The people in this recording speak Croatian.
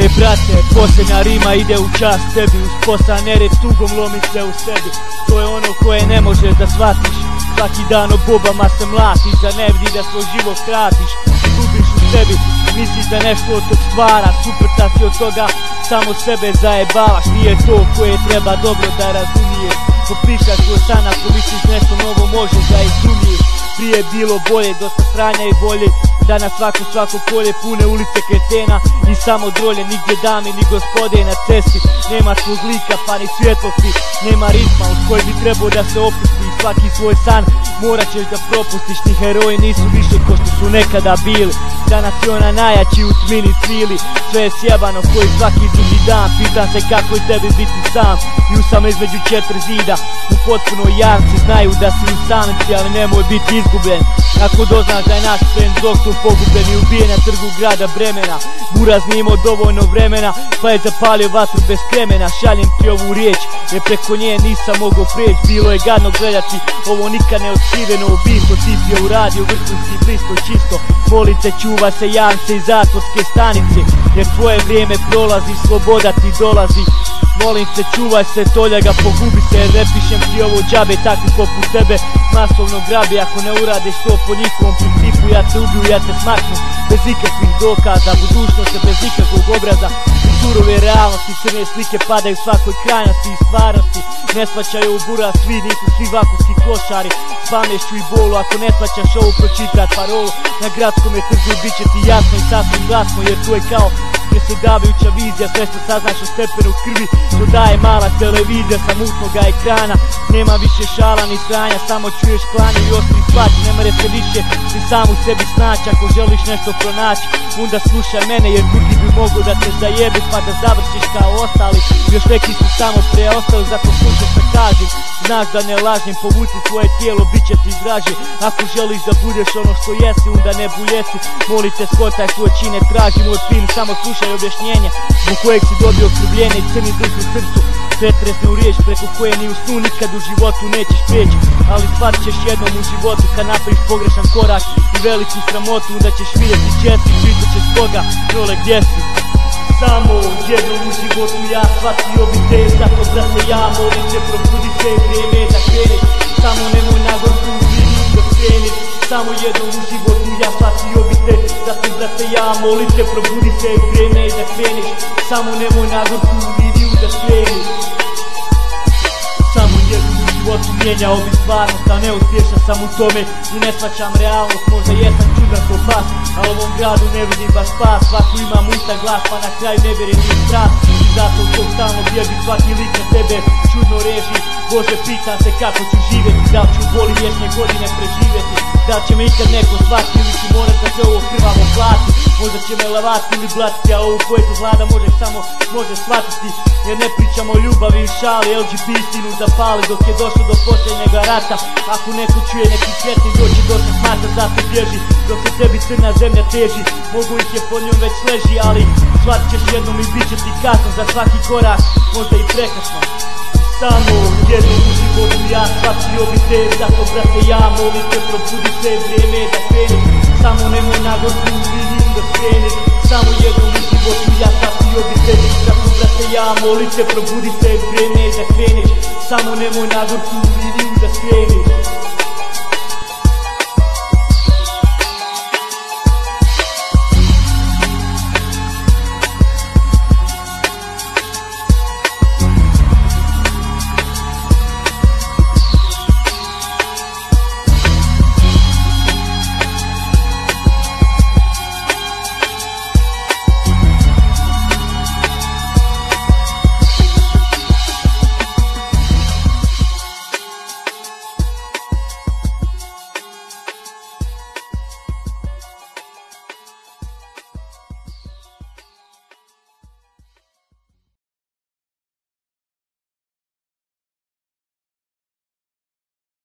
Ej brate, posljednja rima ide u čast tebi. Uz posla nered tugom lomi se u sebi. To je ono koje ne možeš da shvatiš. Svaki dan o bobama se mlatiš Da ne vidi da svoj život kratiš. Gubiš u sebi, misliš da nešto od tog stvara. Suprta si od toga, samo sebe zajebavaš. Nije to koje treba dobro da razumiješ. Popišaš svoj san ako misliš nešto novo može da izumiješ prije bilo bolje, dosta stranja i bolje Danas svako svako polje pune ulice kretena. I samo drolje, nigdje dame ni gospode na cesti. Nema svog lika pa ni svjetlosti. Nema ritma uz koji bi trebao da se opusti. Svaki svoj san morat ćeš da propustiš. Ni heroji nisu više ko što su nekada bili. Danas je ona najjači u tmini cvili. Sve je sjebano koji svaki drugi dan Pitam se kako je tebi biti sam. Ju sam između četiri zida U potpunoj javci znaju da si u samci Ali nemoj biti izgubljen. Ako doznaš da je naš friend doktor pogubljen i ubijen na trgu grada Bremena. Buraz nije imao dovoljno vremena Pa je zapalio vatru bez kremena. Šaljem ti ovu riječ jer preko nje nisam mogao preći. Bilo je gadno gledati ovo nikad ne otkriveno Ti si je uradio vrhunski blisto čisto. Molite čuva se jance i zatvorske stanice Jer tvoje vrijeme prolazi, sloboda ti dolazi. Molim te čuvaj se toljaga pogubi se jer ne pišem ti ovo džabe takvi poput tebe. Masovno grabi ako ne uradiš to po njihovom principu ja te ubiju ja te smaknu. Bez ikakvih dokaza budućnost je bez ikakvog obraza. Surove realnosti crne slike padaju svakoj krajnosti i stvarnosti. Ne svaćaju u bura svi nisu svi vakovski klošari. S i bolu ako ne svaćaš ovu pročitat parolu. Na gradskom je trgu bit će ti jasno i sasvim glasno jer tu je kao predsjedavajuća vizija Sve što saznaš o stepenu krvi daje mala televizija sa mutnoga ekrana. Nema više šala ni sranja Samo čuješ klanje i ostri plać Ne mere se više ni sam u sebi snaći Ako želiš nešto pronaći Onda slušaj mene jer drugi bi mogu da te zajebi Pa da završiš kao ostali. Još neki su samo preostali Zato slušaj što kažem Znaš da ne lažem Povuci svoje tijelo bit će ti draže. Ako želiš da budeš ono što jesi Onda ne buljesi. Molite skotaj svoje čine traži moj film Samo slušaj objašnjenje. Zbog kojeg si dobio krvljenje i crni duh u srcu. Riječ preko koje ni u snu nikad u životu nećeš prijeći. Ali shvatit ćeš jednom u životu kad napraviš pogrešan korak I veliku sramotu onda ćeš vidjeti česti Pitat ćeš toga, trole gdje si samo jednom u životu ja shvatio bi te Zato brate ja molim te probudi se vrijeme da kreni Samo nemoj na gorku liniju da skreni Samo jednom u životu ja shvatio bi te Zato brate ja molim te probudi se vrijeme da kreniš Samo nemoj na gorku liniju da skreni mijenjao bi stvarnost A ne uspješan sam u tome. I ne shvaćam realnost Možda jesam čudan ko pas A ovom gradu ne vidim baš spas. Svako ima muta glas pa na kraju ne vjerujem ni strast. Zato to stalno bježi svaki lik na tebe Čudno reži. Bože pitam se kako ću živjeti Da li ću boli vječne godine preživjeti? Da će me ikad neko shvatiti ili ću morat da se ovo krvavo plati? Možda će me lavati ili blatiti A ovu poetu vlada može samo može shvatiti. Jer ne pričamo o ljubavi i šali LGP istinu zapali dok je došlo do posljednjega rata Ako neko čuje neki sretni doći do se smata Zato bježi. Dok se tebi crna zemlja teži Mogu ih je po njom već leži Ali shvatit ćeš jednom i bit će ti kasno Za svaki korak možda i prekasno. Samo jednom u životu ja shvatio bi te Zato brate ja molim te probudi se vrijeme da kreni Samo nemoj na gorku liniju da skreni Samo jednom u životu ja shvatio bi te Zato brate ja molim te probudi se vrijeme da kreniš Samo nemoj na gorku liniju da skreniš